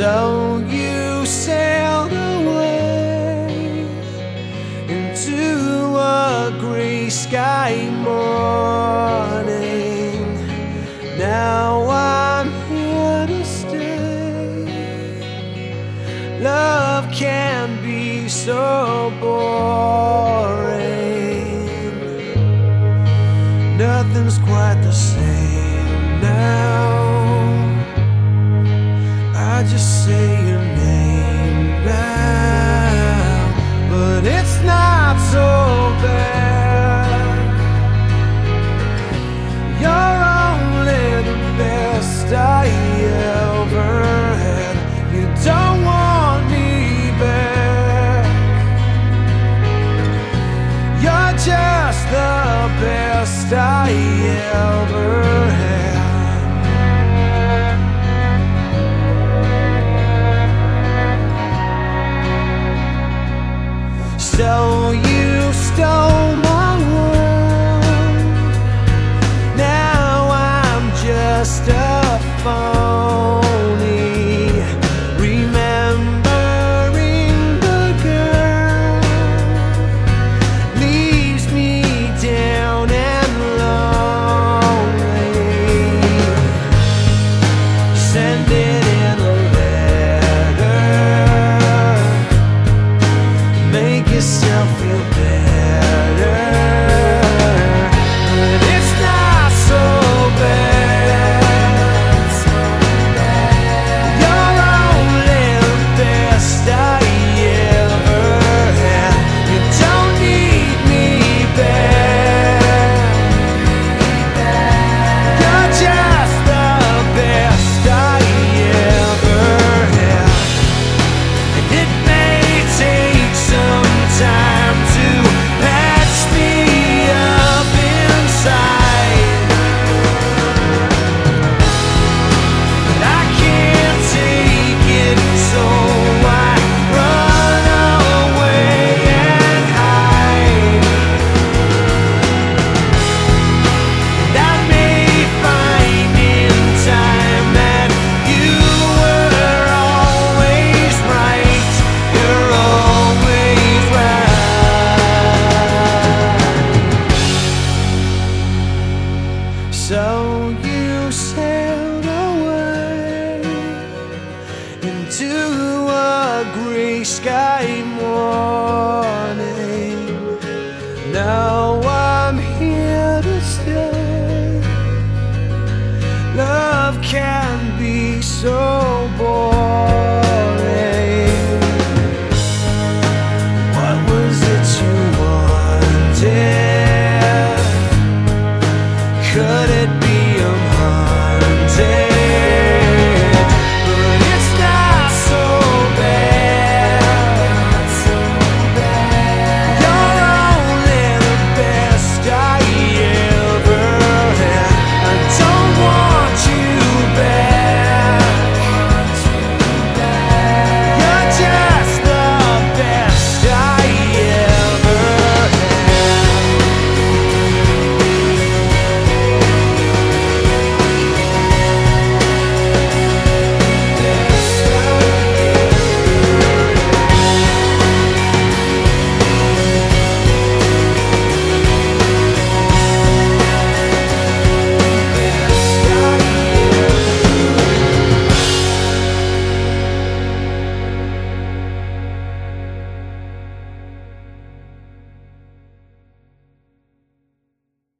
So you sailed away into a gray sky morning. Now I'm here to stay. Love can be so boring. Best I ever had. So you stole my world. Now I'm just a phony. To a grey sky morning. Now I'm here to stay. Love can be so boring. What was it you wanted? Could it